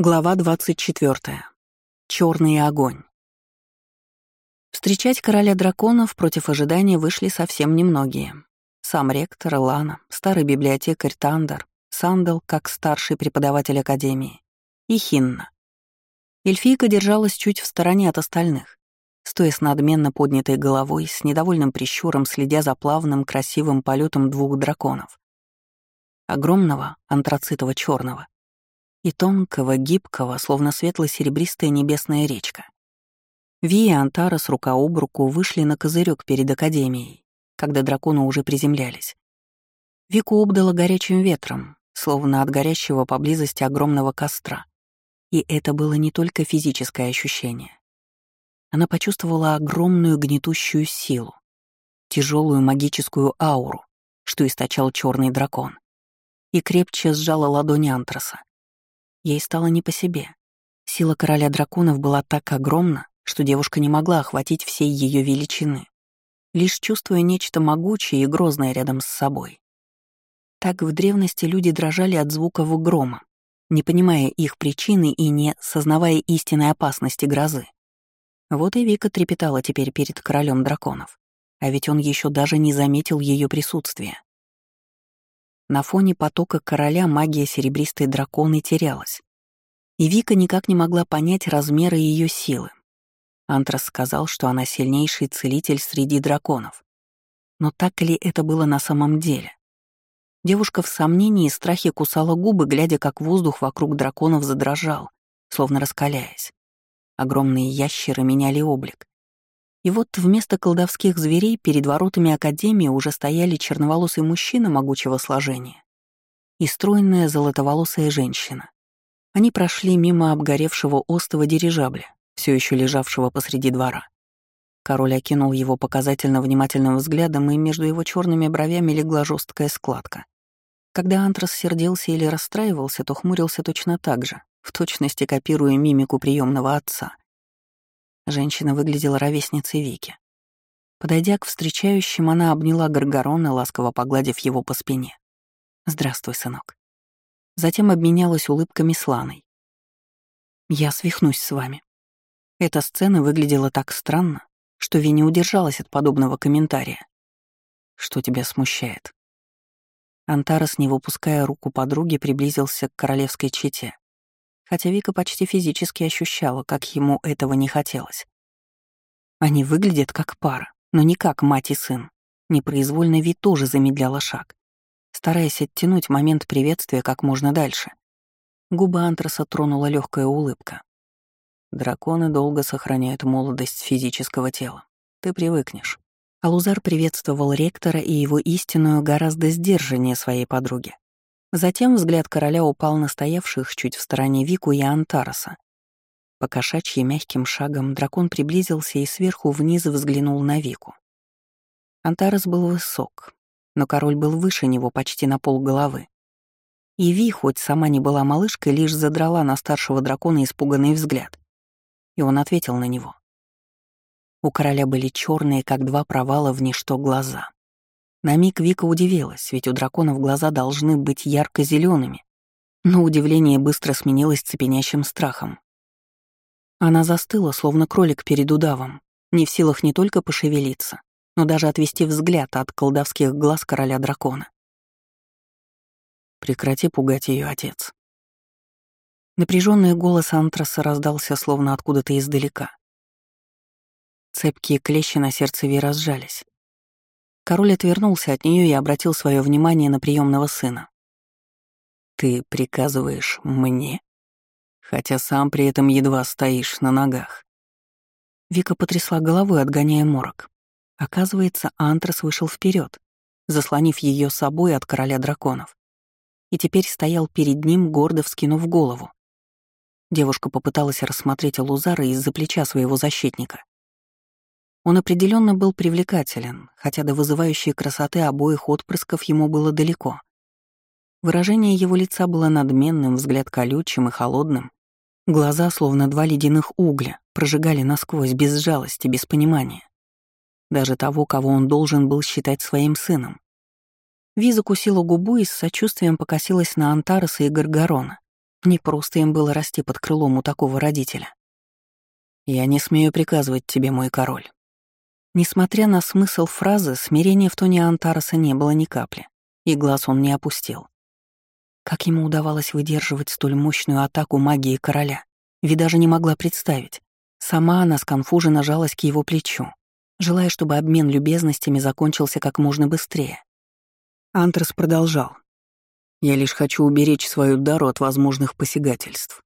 Глава 24. Черный огонь. Встречать короля драконов против ожидания вышли совсем немногие. Сам ректор, Лана, старый библиотекарь Тандер, Сандал как старший преподаватель Академии и Хинна. Эльфийка держалась чуть в стороне от остальных, стоя с надменно поднятой головой, с недовольным прищуром, следя за плавным, красивым полетом двух драконов. Огромного, антрацитово черного и тонкого, гибкого, словно светло-серебристая небесная речка. Ви и Антара с рука об руку вышли на козырек перед Академией, когда драконы уже приземлялись. Вику обдало горячим ветром, словно от горящего поблизости огромного костра. И это было не только физическое ощущение. Она почувствовала огромную гнетущую силу, тяжелую магическую ауру, что источал черный дракон, и крепче сжала ладони Антраса. Ей стало не по себе. Сила короля драконов была так огромна, что девушка не могла охватить всей ее величины, лишь чувствуя нечто могучее и грозное рядом с собой. Так в древности люди дрожали от звуков грома, не понимая их причины и не сознавая истинной опасности грозы. Вот и Вика трепетала теперь перед королем драконов, а ведь он еще даже не заметил ее присутствия. На фоне потока короля магия серебристой драконы терялась. И Вика никак не могла понять размеры ее силы. Антрас сказал, что она сильнейший целитель среди драконов. Но так ли это было на самом деле? Девушка в сомнении и страхе кусала губы, глядя, как воздух вокруг драконов задрожал, словно раскаляясь. Огромные ящеры меняли облик. И вот вместо колдовских зверей перед воротами Академии уже стояли черноволосый мужчина могучего сложения и стройная золотоволосая женщина. Они прошли мимо обгоревшего остова дирижабля, все еще лежавшего посреди двора. Король окинул его показательно внимательным взглядом, и между его черными бровями легла жесткая складка. Когда Антрас сердился или расстраивался, то хмурился точно так же, в точности копируя мимику приемного отца — Женщина выглядела ровесницей Вики. Подойдя к встречающим, она обняла Гаргорона, ласково погладив его по спине. «Здравствуй, сынок». Затем обменялась улыбками с Ланой. «Я свихнусь с вами». Эта сцена выглядела так странно, что Ви не удержалась от подобного комментария. «Что тебя смущает?» Антарас, не выпуская руку подруги, приблизился к королевской чете хотя Вика почти физически ощущала, как ему этого не хотелось. Они выглядят как пара, но не как мать и сын. Непроизвольно Ви тоже замедляла шаг, стараясь оттянуть момент приветствия как можно дальше. Губы Антраса тронула легкая улыбка. Драконы долго сохраняют молодость физического тела. Ты привыкнешь. Алузар приветствовал ректора и его истинную гораздо сдержаннее своей подруги. Затем взгляд короля упал на стоявших чуть в стороне Вику и Антараса. По кошачьи мягким шагом дракон приблизился и сверху вниз взглянул на Вику. Антарас был высок, но король был выше него почти на пол головы. И Ви, хоть сама не была малышкой, лишь задрала на старшего дракона испуганный взгляд. И он ответил на него. У короля были черные, как два провала в ничто глаза. На миг Вика удивилась, ведь у драконов глаза должны быть ярко зелеными но удивление быстро сменилось цепенящим страхом. Она застыла, словно кролик перед удавом, не в силах не только пошевелиться, но даже отвести взгляд от колдовских глаз короля дракона. «Прекрати пугать ее, отец». Напряженный голос Антраса раздался словно откуда-то издалека. Цепкие клещи на сердце Ви разжались. Король отвернулся от нее и обратил свое внимание на приемного сына. «Ты приказываешь мне, хотя сам при этом едва стоишь на ногах». Вика потрясла головой, отгоняя морок. Оказывается, Антрас вышел вперед, заслонив ее собой от короля драконов, и теперь стоял перед ним, гордо вскинув голову. Девушка попыталась рассмотреть Лузара из-за плеча своего защитника. Он определенно был привлекателен, хотя до вызывающей красоты обоих отпрысков ему было далеко. Выражение его лица было надменным, взгляд колючим и холодным. Глаза, словно два ледяных угля, прожигали насквозь, без жалости, без понимания. Даже того, кого он должен был считать своим сыном. Ви закусила губу и с сочувствием покосилась на Антараса и Гаргорона, Не просто им было расти под крылом у такого родителя. «Я не смею приказывать тебе, мой король». Несмотря на смысл фразы, смирения в тоне Антараса не было ни капли, и глаз он не опустил. Как ему удавалось выдерживать столь мощную атаку магии короля, ведь даже не могла представить. Сама она сконфуженно жалась к его плечу, желая, чтобы обмен любезностями закончился как можно быстрее. Антрас продолжал. «Я лишь хочу уберечь свою дару от возможных посягательств».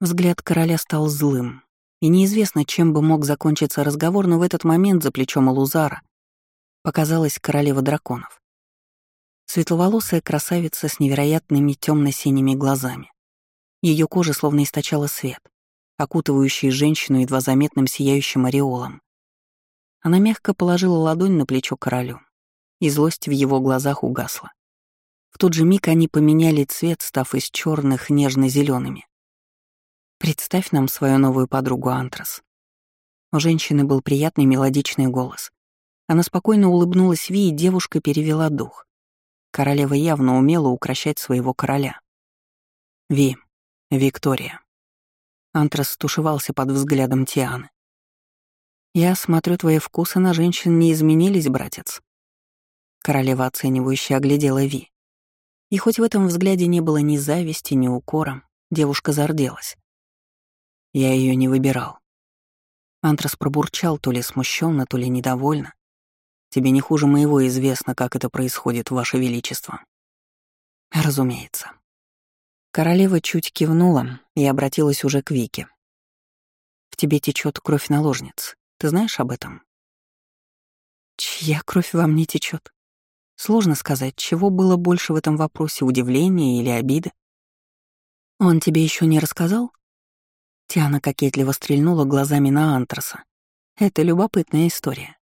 Взгляд короля стал злым, и неизвестно, чем бы мог закончиться разговор, но в этот момент за плечом Алузара показалась королева драконов. Светловолосая красавица с невероятными темно-синими глазами. Ее кожа словно источала свет, окутывающий женщину едва заметным сияющим ореолом. Она мягко положила ладонь на плечо королю, и злость в его глазах угасла. В тот же миг они поменяли цвет, став из черных нежно-зелеными. Представь нам свою новую подругу Антрас. У женщины был приятный мелодичный голос. Она спокойно улыбнулась Ви, и девушка перевела дух. Королева явно умела укращать своего короля. Ви, Виктория. Антрас стушевался под взглядом Тианы. «Я смотрю, твои вкусы на женщин не изменились, братец». Королева оценивающе оглядела Ви. И хоть в этом взгляде не было ни зависти, ни укора, девушка зарделась. Я ее не выбирал. Антрас пробурчал то ли смущенно, то ли недовольно. Тебе не хуже моего известно, как это происходит, Ваше Величество. Разумеется. Королева чуть кивнула и обратилась уже к Вике. «В тебе течет кровь наложниц. Ты знаешь об этом?» «Чья кровь во мне течет? Сложно сказать, чего было больше в этом вопросе, удивления или обиды. «Он тебе еще не рассказал?» Тиана кокетливо стрельнула глазами на Антраса. «Это любопытная история.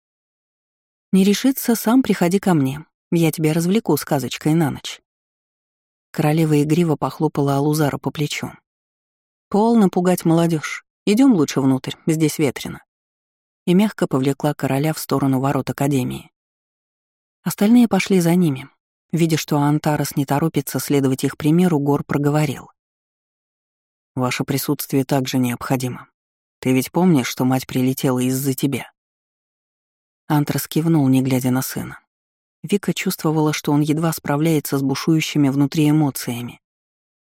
Не решится, сам приходи ко мне. Я тебя развлеку сказочкой на ночь». Королева игриво похлопала Алузара по плечу. «Полно пугать молодежь. Идем лучше внутрь, здесь ветрено». И мягко повлекла короля в сторону ворот Академии. Остальные пошли за ними. Видя, что Антарас не торопится следовать их примеру, Гор проговорил. «Ваше присутствие также необходимо. Ты ведь помнишь, что мать прилетела из-за тебя?» Антрас кивнул, не глядя на сына. Вика чувствовала, что он едва справляется с бушующими внутри эмоциями.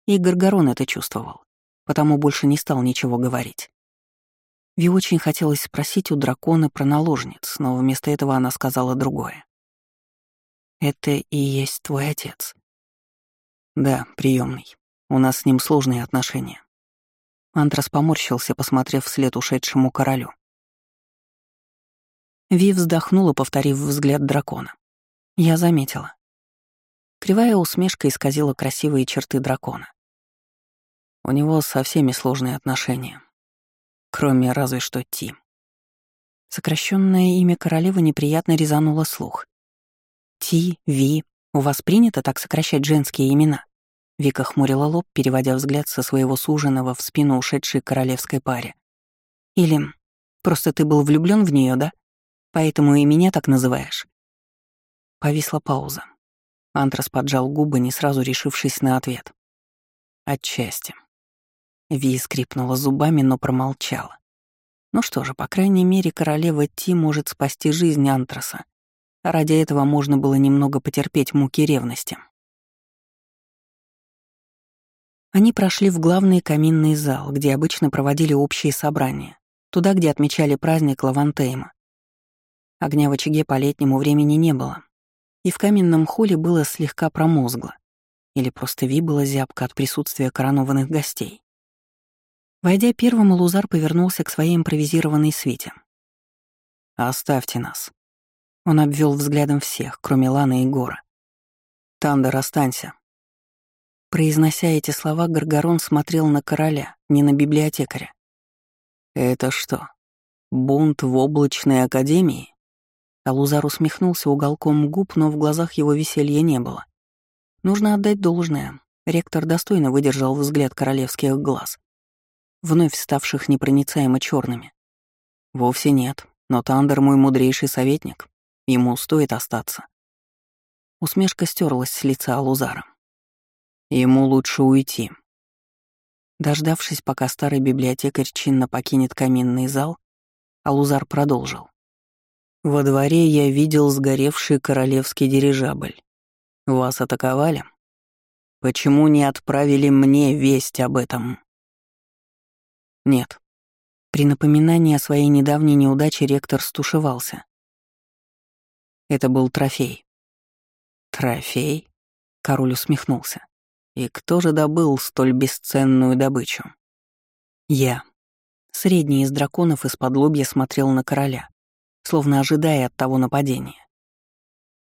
И Гаргорон это чувствовал, потому больше не стал ничего говорить. Ви очень хотелось спросить у дракона про наложниц, но вместо этого она сказала другое. «Это и есть твой отец?» «Да, приемный. У нас с ним сложные отношения». Антрас поморщился, посмотрев вслед ушедшему королю. Ви вздохнула, повторив взгляд дракона. Я заметила. Кривая усмешка исказила красивые черты дракона. У него со всеми сложные отношения. Кроме разве что Ти. Сокращенное имя королевы неприятно резануло слух. Ти, Ви, у вас принято так сокращать женские имена? Вика хмурила лоб, переводя взгляд со своего суженого в спину ушедшей королевской паре. Или просто ты был влюблен в нее, да? Поэтому и меня так называешь. Повисла пауза. Антрас поджал губы, не сразу решившись на ответ. Отчасти. Ви скрипнула зубами, но промолчала. Ну что же, по крайней мере, королева Ти может спасти жизнь Антраса. Ради этого можно было немного потерпеть муки ревности. Они прошли в главный каминный зал, где обычно проводили общие собрания, туда, где отмечали праздник Лавантейма. Огня в очаге по летнему времени не было, и в каменном холле было слегка промозгло, или просто Ви было зябко от присутствия коронованных гостей. Войдя первым, Лузар повернулся к своей импровизированной свите. «Оставьте нас». Он обвел взглядом всех, кроме Ланы и Гора. «Тандер, останься». Произнося эти слова, Гаргорон смотрел на короля, не на библиотекаря. «Это что, бунт в облачной академии?» Алузар усмехнулся уголком губ, но в глазах его веселья не было. Нужно отдать должное. Ректор достойно выдержал взгляд королевских глаз, вновь ставших непроницаемо черными. Вовсе нет, но Тандер мой мудрейший советник. Ему стоит остаться. Усмешка стерлась с лица Алузара. Ему лучше уйти, Дождавшись, пока старый библиотекарь чинно покинет каминный зал, Алузар продолжил. «Во дворе я видел сгоревший королевский дирижабль. Вас атаковали? Почему не отправили мне весть об этом?» «Нет». При напоминании о своей недавней неудаче ректор стушевался. Это был трофей. «Трофей?» — король усмехнулся. «И кто же добыл столь бесценную добычу?» «Я». Средний из драконов из-под лобья смотрел на короля, словно ожидая от того нападения.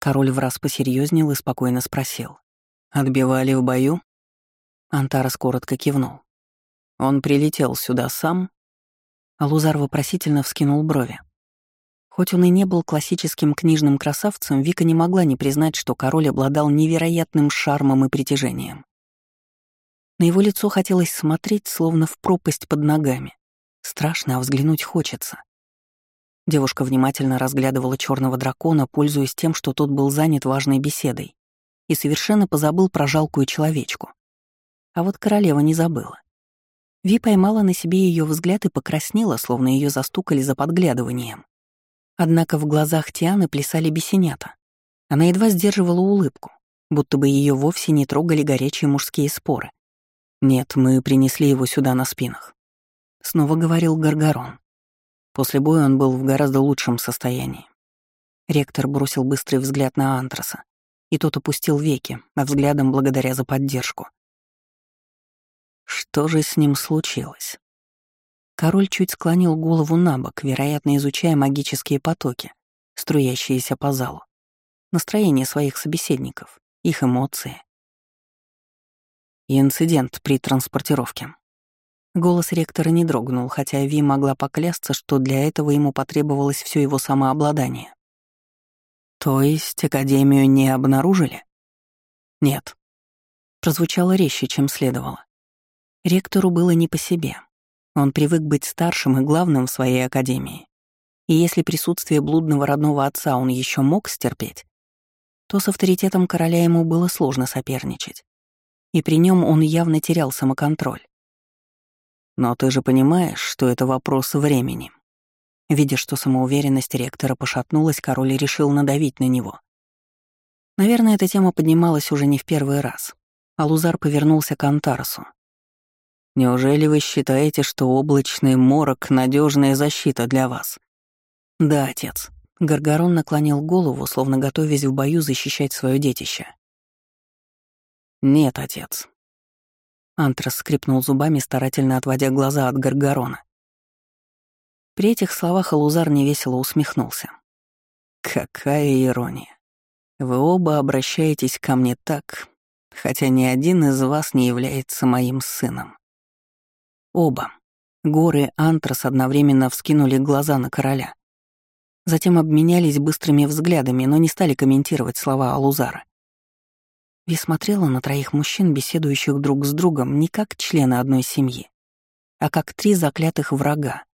Король враз посерьезнел и спокойно спросил. «Отбивали в бою?» Антарас коротко кивнул. «Он прилетел сюда сам?» Алузар вопросительно вскинул брови. Хоть он и не был классическим книжным красавцем, Вика не могла не признать, что король обладал невероятным шармом и притяжением. На его лицо хотелось смотреть, словно в пропасть под ногами. Страшно, а взглянуть хочется. Девушка внимательно разглядывала черного дракона, пользуясь тем, что тот был занят важной беседой, и совершенно позабыл про жалкую человечку. А вот королева не забыла. Ви поймала на себе ее взгляд и покраснела, словно ее застукали за подглядыванием. Однако в глазах Тианы плясали бесенята. Она едва сдерживала улыбку, будто бы ее вовсе не трогали горячие мужские споры. «Нет, мы принесли его сюда на спинах», — снова говорил Гаргарон. После боя он был в гораздо лучшем состоянии. Ректор бросил быстрый взгляд на Антраса, и тот опустил веки, а взглядом благодаря за поддержку. Что же с ним случилось? Король чуть склонил голову на бок, вероятно, изучая магические потоки, струящиеся по залу. Настроение своих собеседников, их эмоции. Инцидент при транспортировке. Голос ректора не дрогнул, хотя Ви могла поклясться, что для этого ему потребовалось все его самообладание. «То есть Академию не обнаружили?» «Нет». Прозвучало резче, чем следовало. Ректору было не по себе. Он привык быть старшим и главным в своей академии. И если присутствие блудного родного отца он еще мог стерпеть, то с авторитетом короля ему было сложно соперничать. И при нем он явно терял самоконтроль. Но ты же понимаешь, что это вопрос времени. Видя, что самоуверенность ректора пошатнулась, король решил надавить на него. Наверное, эта тема поднималась уже не в первый раз. Алузар повернулся к Антарсу. Неужели вы считаете, что облачный морок — надежная защита для вас? Да, отец. Гаргарон наклонил голову, словно готовясь в бою защищать свое детище. Нет, отец. Антрас скрипнул зубами, старательно отводя глаза от Гаргарона. При этих словах Алузар невесело усмехнулся. Какая ирония. Вы оба обращаетесь ко мне так, хотя ни один из вас не является моим сыном. Оба. Горы Антрас одновременно вскинули глаза на короля. Затем обменялись быстрыми взглядами, но не стали комментировать слова Алузара. Ви смотрела на троих мужчин, беседующих друг с другом, не как члены одной семьи, а как три заклятых врага,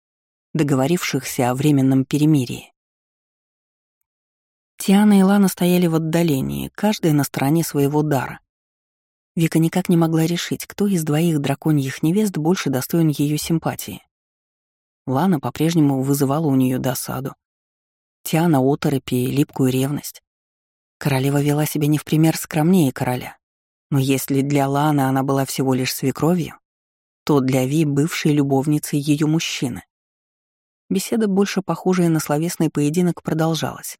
договорившихся о временном перемирии. Тиана и Лана стояли в отдалении, каждая на стороне своего дара, Вика никак не могла решить, кто из двоих драконьих невест больше достоин ее симпатии. Лана по-прежнему вызывала у нее досаду. Тиана — оторопь и липкую ревность. Королева вела себя не в пример скромнее короля. Но если для Ланы она была всего лишь свекровью, то для Ви — бывшей любовницей ее мужчины. Беседа, больше похожая на словесный поединок, продолжалась.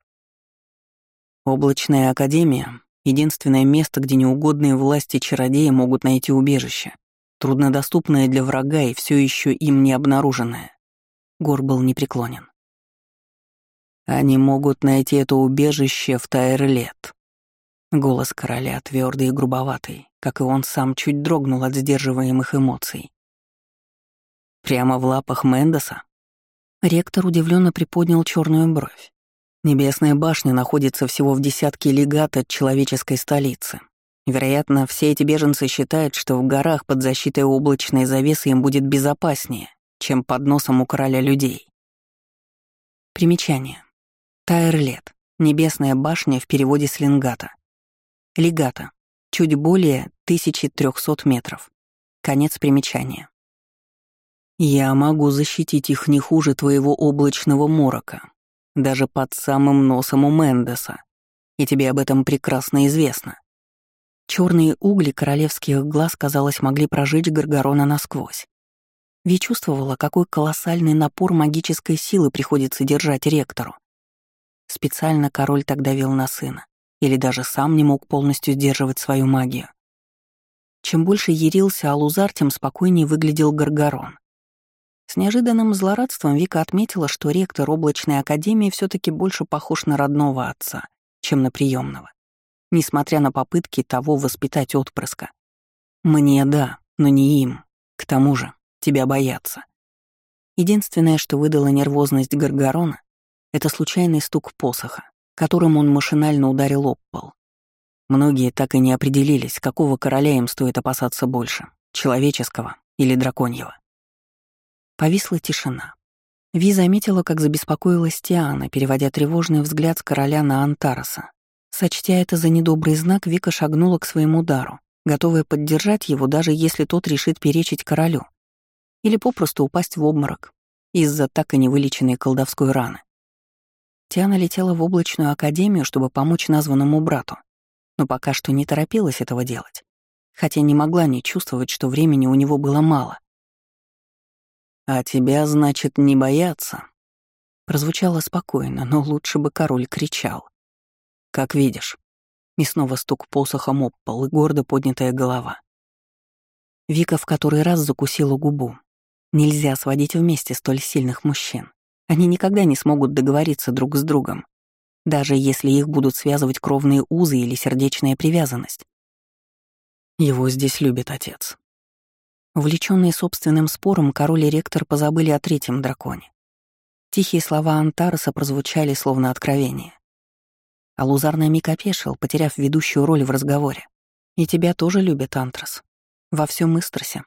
Облачная академия Единственное место, где неугодные власти чародеи могут найти убежище, труднодоступное для врага и все еще им не обнаруженное. Гор был непреклонен. Они могут найти это убежище в Тайрлет. Голос короля твердый и грубоватый, как и он сам чуть дрогнул от сдерживаемых эмоций. Прямо в лапах Мендеса? Ректор удивленно приподнял черную бровь. Небесная башня находится всего в десятке легат от человеческой столицы. Вероятно, все эти беженцы считают, что в горах под защитой облачной завесы им будет безопаснее, чем под носом у короля людей. Примечание. Тайрлет. Небесная башня в переводе с лингата. Легата. Чуть более 1300 метров. Конец примечания. «Я могу защитить их не хуже твоего облачного морока, даже под самым носом у Мендеса, и тебе об этом прекрасно известно». Черные угли королевских глаз, казалось, могли прожечь Гаргорона насквозь. Ви чувствовала, какой колоссальный напор магической силы приходится держать ректору. Специально король так давил на сына, или даже сам не мог полностью сдерживать свою магию. Чем больше ярился Алузар, тем спокойнее выглядел Гаргорон. С неожиданным злорадством Вика отметила, что ректор облачной академии все таки больше похож на родного отца, чем на приемного, несмотря на попытки того воспитать отпрыска. Мне да, но не им. К тому же, тебя боятся. Единственное, что выдало нервозность Гаргорона, это случайный стук посоха, которым он машинально ударил об пол. Многие так и не определились, какого короля им стоит опасаться больше — человеческого или драконьего. Повисла тишина. Ви заметила, как забеспокоилась Тиана, переводя тревожный взгляд с короля на Антараса. Сочтя это за недобрый знак, Вика шагнула к своему дару, готовая поддержать его, даже если тот решит перечить королю. Или попросту упасть в обморок из-за так и невылеченной колдовской раны. Тиана летела в облачную академию, чтобы помочь названному брату, но пока что не торопилась этого делать, хотя не могла не чувствовать, что времени у него было мало. «А тебя, значит, не бояться?» Прозвучало спокойно, но лучше бы король кричал. «Как видишь». И снова стук посохом об пол и гордо поднятая голова. Вика в который раз закусила губу. Нельзя сводить вместе столь сильных мужчин. Они никогда не смогут договориться друг с другом, даже если их будут связывать кровные узы или сердечная привязанность. Его здесь любит отец. Увлеченные собственным спором, король и ректор позабыли о третьем драконе. Тихие слова Антараса прозвучали словно откровение. А Лузар на миг опешил, потеряв ведущую роль в разговоре. «И тебя тоже любит Антрас. Во всем Истросе».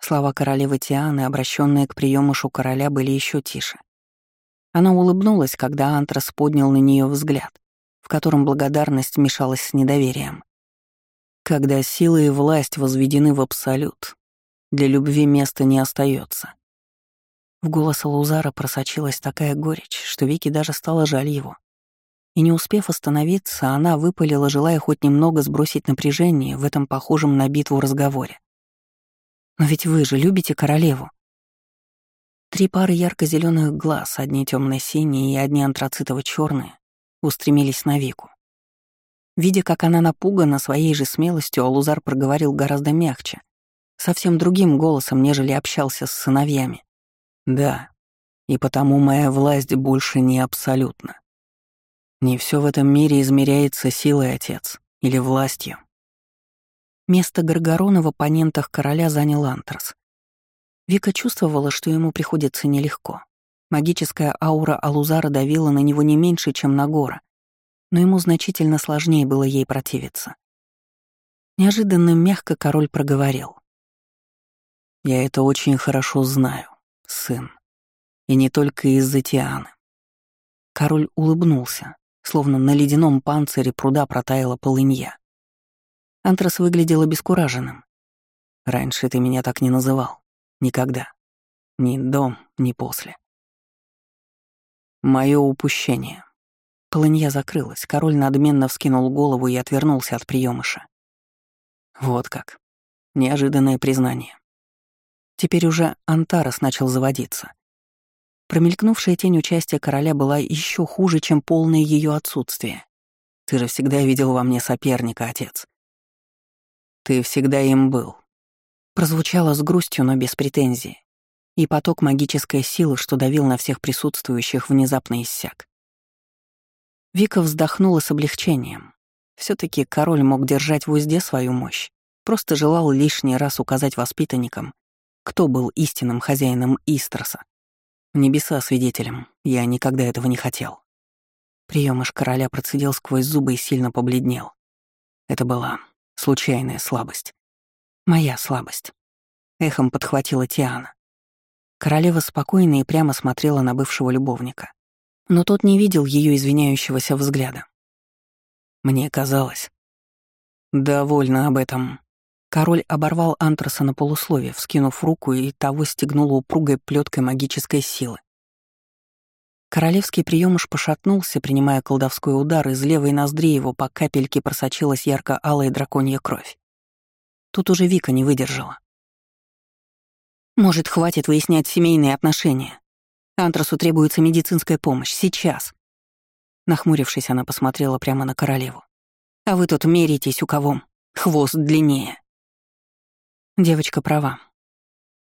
Слова королевы Тианы, обращенные к приемышу короля, были еще тише. Она улыбнулась, когда Антрас поднял на нее взгляд, в котором благодарность мешалась с недоверием. Когда сила и власть возведены в абсолют, для любви места не остается. В голос Лузара просочилась такая горечь, что Вики даже стало жаль его. И не успев остановиться, она выпалила, желая хоть немного сбросить напряжение в этом похожем на битву разговоре. «Но ведь вы же любите королеву». Три пары ярко зеленых глаз, одни темно синие и одни антрацитово черные устремились на Вику. Видя, как она напугана своей же смелостью, Алузар проговорил гораздо мягче, совсем другим голосом, нежели общался с сыновьями. Да, и потому моя власть больше не абсолютна. Не все в этом мире измеряется силой отец или властью. Место Гаргорона в оппонентах короля занял Антрас. Вика чувствовала, что ему приходится нелегко. Магическая аура Алузара давила на него не меньше, чем на Гора, но ему значительно сложнее было ей противиться. Неожиданно мягко король проговорил. Я это очень хорошо знаю, сын. И не только из-за Тианы. Король улыбнулся, словно на ледяном панцире пруда протаяла полынья. Антрас выглядел обескураженным. «Раньше ты меня так не называл. Никогда. Ни дом, ни после». Мое упущение. Полынья закрылась, король надменно вскинул голову и отвернулся от приемыша. Вот как. Неожиданное признание. Теперь уже Антарас начал заводиться. Промелькнувшая тень участия короля была еще хуже, чем полное ее отсутствие. Ты же всегда видел во мне соперника, отец. Ты всегда им был. Прозвучало с грустью, но без претензии. И поток магической силы, что давил на всех присутствующих, внезапно иссяк. Вика вздохнула с облегчением. все таки король мог держать в узде свою мощь, просто желал лишний раз указать воспитанникам, кто был истинным хозяином Истроса. Небеса свидетелем, я никогда этого не хотел. Приемыш короля процедил сквозь зубы и сильно побледнел. Это была случайная слабость. Моя слабость. Эхом подхватила Тиана. Королева спокойно и прямо смотрела на бывшего любовника. Но тот не видел ее извиняющегося взгляда. Мне казалось. Довольно об этом. Король оборвал Антраса на полусловие, вскинув руку, и того стегнуло упругой плеткой магической силы. Королевский приемыш пошатнулся, принимая колдовской удар, из левой ноздри его по капельке просочилась ярко-алая драконья кровь. Тут уже Вика не выдержала. «Может, хватит выяснять семейные отношения? Антрасу требуется медицинская помощь. Сейчас!» Нахмурившись, она посмотрела прямо на королеву. «А вы тут меритесь у кого? Хвост длиннее!» Девочка права.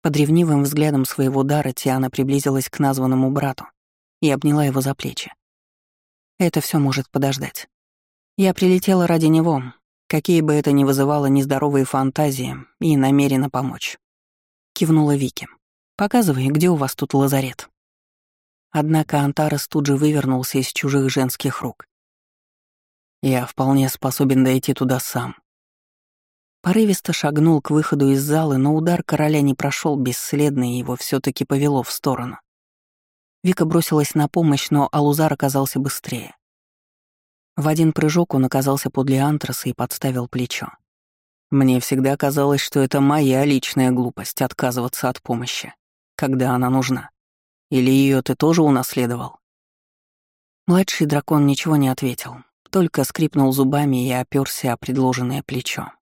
Под ревнивым взглядом своего дара Тиана приблизилась к названному брату и обняла его за плечи. Это все может подождать. Я прилетела ради него, какие бы это ни вызывало нездоровые фантазии, и намерена помочь. Кивнула Вики. «Показывай, где у вас тут лазарет». Однако Антарес тут же вывернулся из чужих женских рук. «Я вполне способен дойти туда сам», Порывисто шагнул к выходу из зала, но удар короля не прошел бесследно, и его все таки повело в сторону. Вика бросилась на помощь, но Алузар оказался быстрее. В один прыжок он оказался подле антраса и подставил плечо. Мне всегда казалось, что это моя личная глупость отказываться от помощи, когда она нужна. Или ее ты тоже унаследовал? Младший дракон ничего не ответил, только скрипнул зубами и оперся о предложенное плечо.